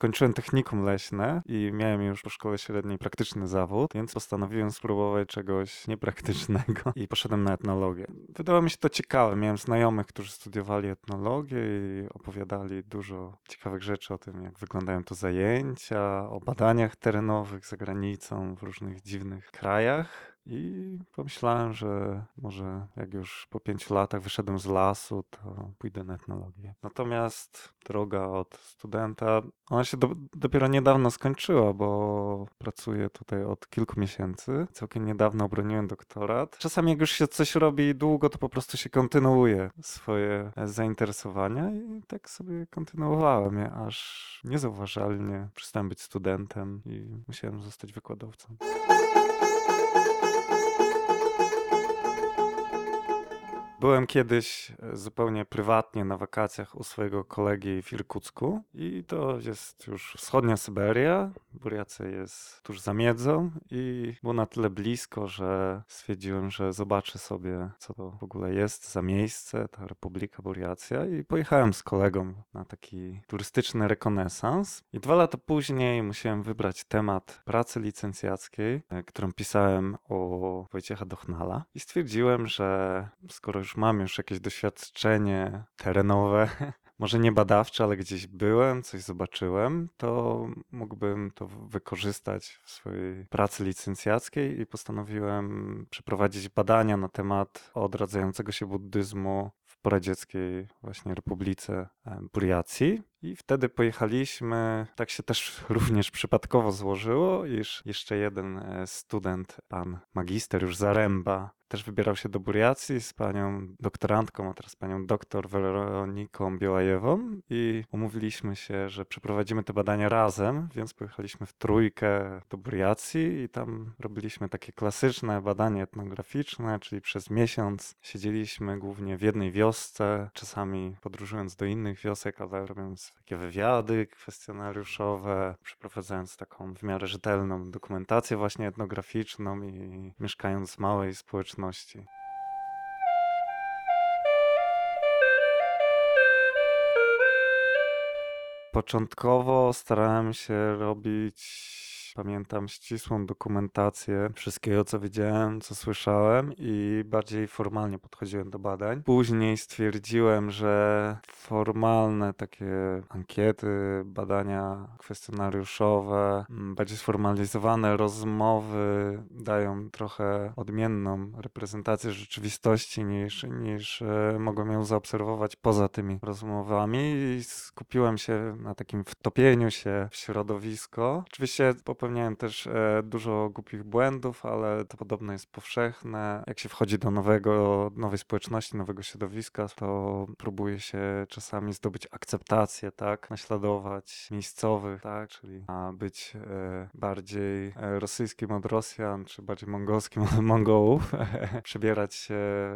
skończyłem technikum leśne i miałem już po szkole średniej praktyczny zawód, więc postanowiłem spróbować czegoś niepraktycznego i poszedłem na etnologię. Wydawało mi się to ciekawe. Miałem znajomych, którzy studiowali etnologię i opowiadali dużo ciekawych rzeczy o tym, jak wyglądają to zajęcia, o badaniach terenowych za granicą w różnych dziwnych krajach. I pomyślałem, że może jak już po pięciu latach wyszedłem z lasu, to pójdę na etnologię. Natomiast droga od studenta, ona się do, dopiero niedawno skończyła, bo pracuję tutaj od kilku miesięcy. Całkiem niedawno obroniłem doktorat. Czasami jak już się coś robi długo, to po prostu się kontynuuje swoje e, zainteresowania i tak sobie kontynuowałem je, aż niezauważalnie przestałem być studentem i musiałem zostać wykładowcą. Byłem kiedyś e, zupełnie prywatnie na wakacjach u swojego kolegi w Irkucku i to jest już wschodnia Syberia. Buriacja jest tuż za Miedzą i było na tyle blisko, że stwierdziłem, że zobaczę sobie, co to w ogóle jest za miejsce, ta Republika Buriacja i pojechałem z kolegą na taki turystyczny rekonesans. I dwa lata później musiałem wybrać temat pracy licencjackiej, e, którą pisałem o Wojciecha Dochnala i stwierdziłem, że skoro już mam już jakieś doświadczenie terenowe, może nie badawcze, ale gdzieś byłem, coś zobaczyłem, to mógłbym to wykorzystać w swojej pracy licencjackiej i postanowiłem przeprowadzić badania na temat odradzającego się buddyzmu w poradzieckiej właśnie Republice Buriacji. I wtedy pojechaliśmy, tak się też również przypadkowo złożyło, iż jeszcze jeden e, student, pan magister już Zaręba, też wybierał się do Buriacji z panią doktorantką, a teraz panią doktor Weroniką Białajewą. I umówiliśmy się, że przeprowadzimy te badania razem, więc pojechaliśmy w trójkę do Buriacji i tam robiliśmy takie klasyczne badania etnograficzne, czyli przez miesiąc siedzieliśmy głównie w jednej wiosce, czasami podróżując do innych wiosek, ale robiąc takie wywiady kwestionariuszowe, przeprowadzając taką w miarę rzetelną dokumentację właśnie etnograficzną i mieszkając w małej społeczności. Początkowo starałem się robić Pamiętam ścisłą dokumentację wszystkiego, co widziałem, co słyszałem i bardziej formalnie podchodziłem do badań. Później stwierdziłem, że formalne takie ankiety, badania kwestionariuszowe, mm, bardziej sformalizowane rozmowy dają trochę odmienną reprezentację rzeczywistości niż, niż e, mogłem ją zaobserwować poza tymi rozmowami i skupiłem się na takim wtopieniu się w środowisko. Oczywiście popełniałem też e, dużo głupich błędów, ale to podobno jest powszechne. Jak się wchodzi do nowego, nowej społeczności, nowego środowiska, to próbuje się czasami zdobyć akceptację, tak? Naśladować miejscowych, tak? Czyli być e, bardziej e, rosyjskim od Rosjan, czy bardziej mongolskim od Mongołów. Przebierać się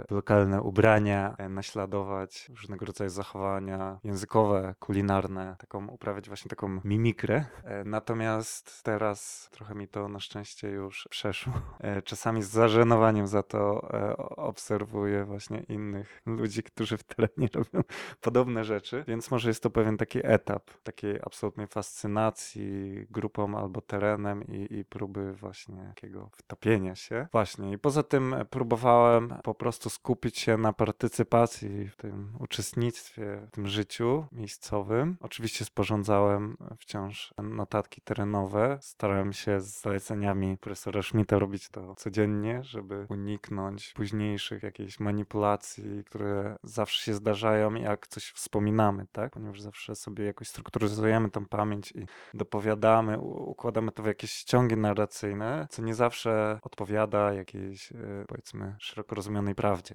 w lokalne ubrania, naśladować różnego rodzaju zachowania językowe, kulinarne, taką uprawiać właśnie taką mimikrę. Natomiast teraz trochę mi to na szczęście już przeszło. E, Czasami z zażenowaniem za to e, obserwuję właśnie innych ludzi, którzy w terenie robią podobne rzeczy, więc może jest to pewien taki etap takiej absolutnej fascynacji grupą albo terenem i, i próby właśnie takiego wtopienia się. Właśnie i poza tym próbowałem po prostu skupić się na partycypacji w tym uczestnictwie w tym życiu miejscowym. Oczywiście sporządzałem wciąż notatki terenowe, starałem się z zaleceniami profesora Schmidta robić to codziennie, żeby uniknąć późniejszych jakichś manipulacji, które zawsze się zdarzają, jak coś wspominamy, tak? Ponieważ zawsze sobie jakoś strukturyzujemy tą pamięć i dopowiadamy, układamy to w jakieś ściągi narracyjne, co nie zawsze odpowiada jakiejś, e, powiedzmy, szeroko rozumianej prawdzie.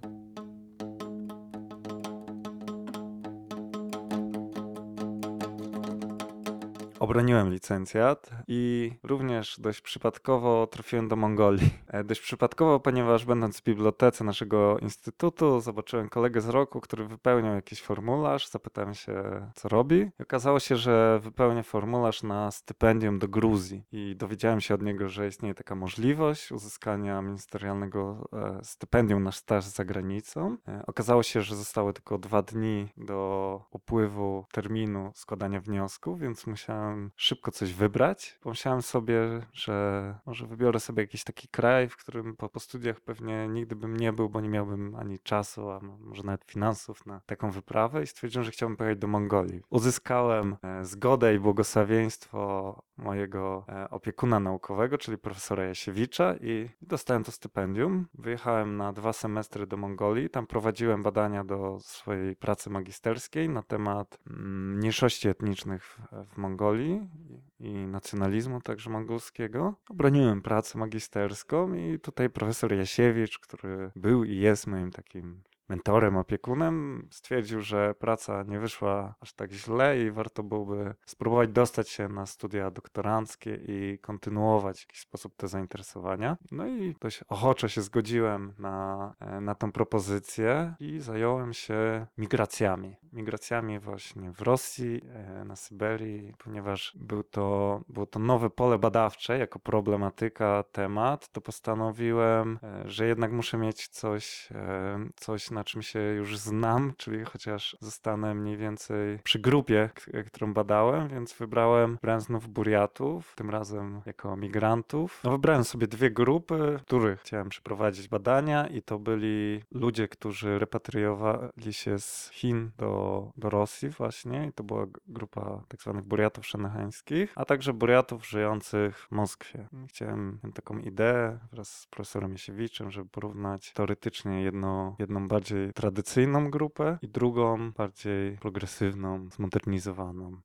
Obroniłem licencjat i również dość przypadkowo trafiłem do Mongolii. E, Dość przypadkowo, ponieważ będąc w bibliotece naszego instytutu, zobaczyłem kolegę z roku, który wypełniał jakiś formularz. Zapytałem się, co robi. I okazało się, że wypełnia formularz na stypendium do Gruzji. I dowiedziałem się od niego, że istnieje taka możliwość uzyskania ministerialnego e, stypendium na staż za granicą. E, Okazało się, że zostały tylko dwa dni do upływu terminu składania wniosków, więc musiałem musiałem szybko coś wybrać. Pomyślałem sobie, że może wybiorę sobie jakiś taki kraj, w którym po, po studiach pewnie nigdy bym nie był, bo nie miałbym ani czasu, a mo- może nawet finansów na taką wyprawę i stwierdziłem, że chciałbym pojechać do Mongolii. Uzyskałem e, zgodę i błogosławieństwo mojego e, opiekuna naukowego, czyli profesora Jasiewicza i dostałem to stypendium. Wyjechałem na dwa semestry do Mongolii. Tam prowadziłem badania do swojej pracy magisterskiej na temat mm, mniejszości etnicznych w Mongolii i, nacjonalizmu także mongolskiego. Obroniłem pracę magisterską i tutaj profesor Jasiewicz, który był i jest moim takim mentorem, opiekunem, stwierdził, że praca nie wyszła aż tak źle i warto byłoby spróbować dostać się na studia doktoranckie i kontynuować w jakiś sposób te zainteresowania. No i dość ochoczo się zgodziłem na, e, na tą propozycję i zająłem się migracjami. Migracjami właśnie w Rosji, e, na Syberii, ponieważ był to, było to nowe pole badawcze jako problematyka, temat, to postanowiłem, e, że jednak muszę mieć coś, coś na czym się już znam, czyli chociaż zostanę mniej więcej przy grupie, którą badałem, więc wybrałem, wybrałem znów Buriatów, tym razem jako migrantów. No, wybrałem sobie dwie grupy, których chciałem przeprowadzić badania i to byli ludzie, którzy repatriowali się z Chin do, do Rosji właśnie i to była grupa tak zwanych Buriatów szenechańskich, a także Buriatów żyjących w Moskwie. Chciałem taką ideę wraz z profesorem Jasiewiczem, żeby porównać teoretycznie jedno, jedną bardziej tradycyjną grupę i drugą bardziej progresywną, zmodernizowaną.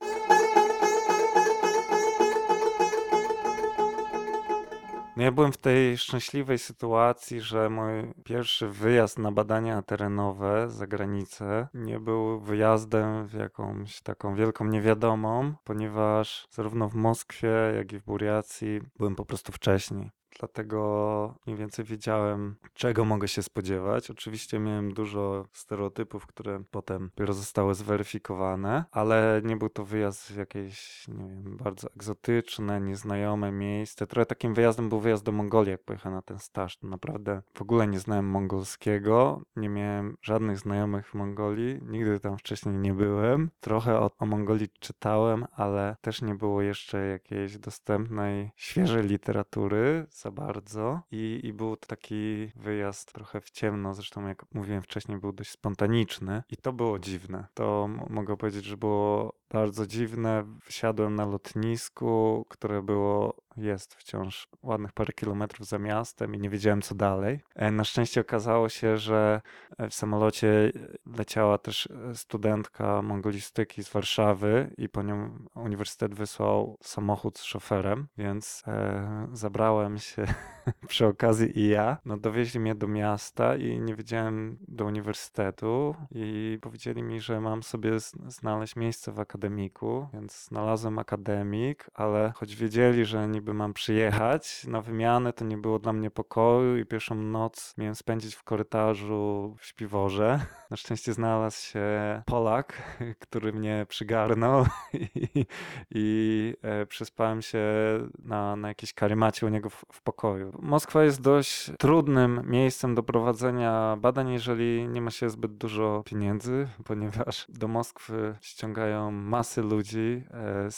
No ja byłem w tej szczęśliwej sytuacji, że mój pierwszy wyjazd na badania terenowe za granicę nie był wyjazdem w jakąś taką wielką niewiadomą, ponieważ zarówno w Moskwie, jak i w Buriacji byłem po prostu wcześniej. Dlatego mniej więcej wiedziałem, czego mogę się spodziewać. Oczywiście miałem dużo stereotypów, które potem dopiero zostały zweryfikowane, ale nie był to wyjazd w jakieś, nie wiem, bardzo egzotyczne, nieznajome miejsce. Trochę takim wyjazdem był wyjazd do Mongolii, jak pojechałem na ten staż. Naprawdę w ogóle nie znałem mongolskiego, nie miałem żadnych znajomych w Mongolii, nigdy tam wcześniej nie byłem. Trochę o, o Mongolii czytałem, ale też nie było jeszcze jakiejś dostępnej, świeżej literatury za bardzo. I, i był taki wyjazd trochę w ciemno, zresztą jak mówiłem wcześniej był dość spontaniczny. I to było dziwne. To mogę powiedzieć, że było bardzo dziwne. Wsiadłem na lotnisku, które było, jest wciąż ładnych parę kilometrów za miastem i nie wiedziałem co dalej. E, Na szczęście okazało się, że e, w samolocie leciała też e, studentka mongolistyki z Warszawy i po nią uniwersytet wysłał samochód z szoferem, więc e, zabrałem się przy okazji i ja. No dowieźli mnie do miasta i nie wiedziałem do uniwersytetu i powiedzieli mi, że mam sobie znaleźć miejsce w akademiku, więc znalazłem akademik, ale choć wiedzieli, że niby mam przyjechać na wymianę, to nie było dla mnie pokoju i pierwszą noc miałem spędzić w korytarzu w śpiworze. Na szczęście znalazł się Polak, który mnie przygarnął i, i e, przespałem się na, na jakiejś karymacie u niego w, w pokoju. Moskwa jest dość trudnym miejscem do prowadzenia badań, jeżeli nie ma się zbyt dużo pieniędzy, ponieważ do Moskwy ściągają masy ludzi e,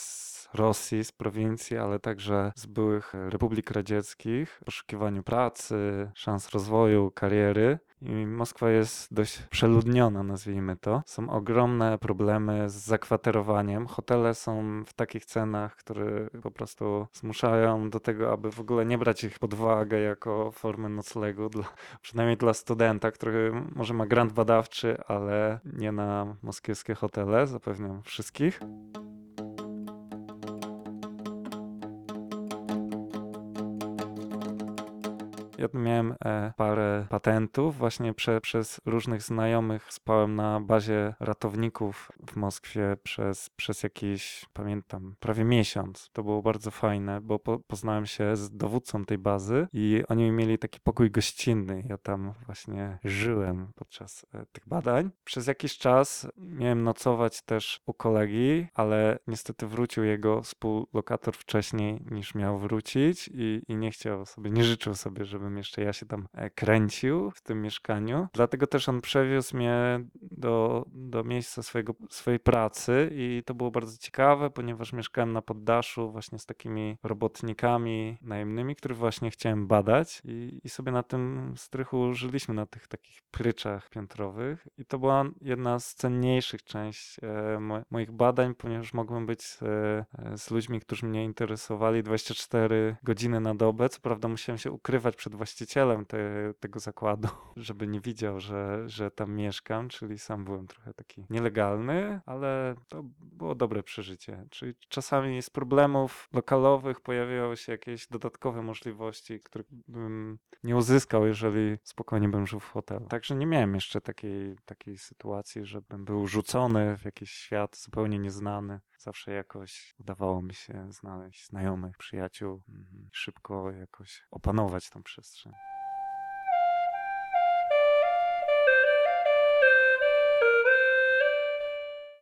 z Rosji, z prowincji, ale także z byłych republik radzieckich w poszukiwaniu pracy, szans rozwoju, kariery. I Moskwa jest dość przeludniona, nazwijmy to. Są ogromne problemy z zakwaterowaniem. Hotele są w takich cenach, które po prostu zmuszają do tego, aby w ogóle nie brać ich pod uwagę jako formę noclegu, dla, przynajmniej dla studenta, który może ma grant badawczy, ale nie na moskiewskie hotele, zapewniam wszystkich. Ja miałem e, parę patentów. Właśnie prze, przez różnych znajomych spałem na bazie ratowników w Moskwie przez, przez jakiś, pamiętam, prawie miesiąc. To było bardzo fajne, bo po, poznałem się z dowódcą tej bazy i oni mieli taki pokój gościnny. Ja tam właśnie żyłem podczas e, tych badań. Przez jakiś czas miałem nocować też u kolegi, ale niestety wrócił jego współlokator wcześniej niż miał wrócić i, i nie chciał sobie, nie życzył sobie, żebym żebym jeszcze ja się tam e, kręcił w tym mieszkaniu. Dlatego też on przewiózł mnie do, do miejsca swojego, swojej pracy i to było bardzo ciekawe, ponieważ mieszkałem na poddaszu właśnie z takimi robotnikami najemnymi, których właśnie chciałem badać i, i sobie na tym strychu żyliśmy na tych takich pryczach piętrowych i to była jedna z cenniejszych części e, mo moich badań, ponieważ mogłem być z, e, z ludźmi, którzy mnie interesowali 24 godziny na dobę. Co prawda musiałem się ukrywać przed właścicielem te, tego zakładu, żeby nie widział, że, że tam mieszkam, czyli sam byłem trochę taki nielegalny, ale to było dobre przeżycie. Czyli czasami z problemów lokalowych pojawiały się jakieś dodatkowe możliwości, których bym nie uzyskał, jeżeli spokojnie bym żył w hotelu. Także nie miałem jeszcze takiej, takiej sytuacji, żebym był rzucony w jakiś świat zupełnie nieznany. Zawsze jakoś udawało mi się znaleźć znajomych, przyjaciół, szybko jakoś opanować tą przestrzeń.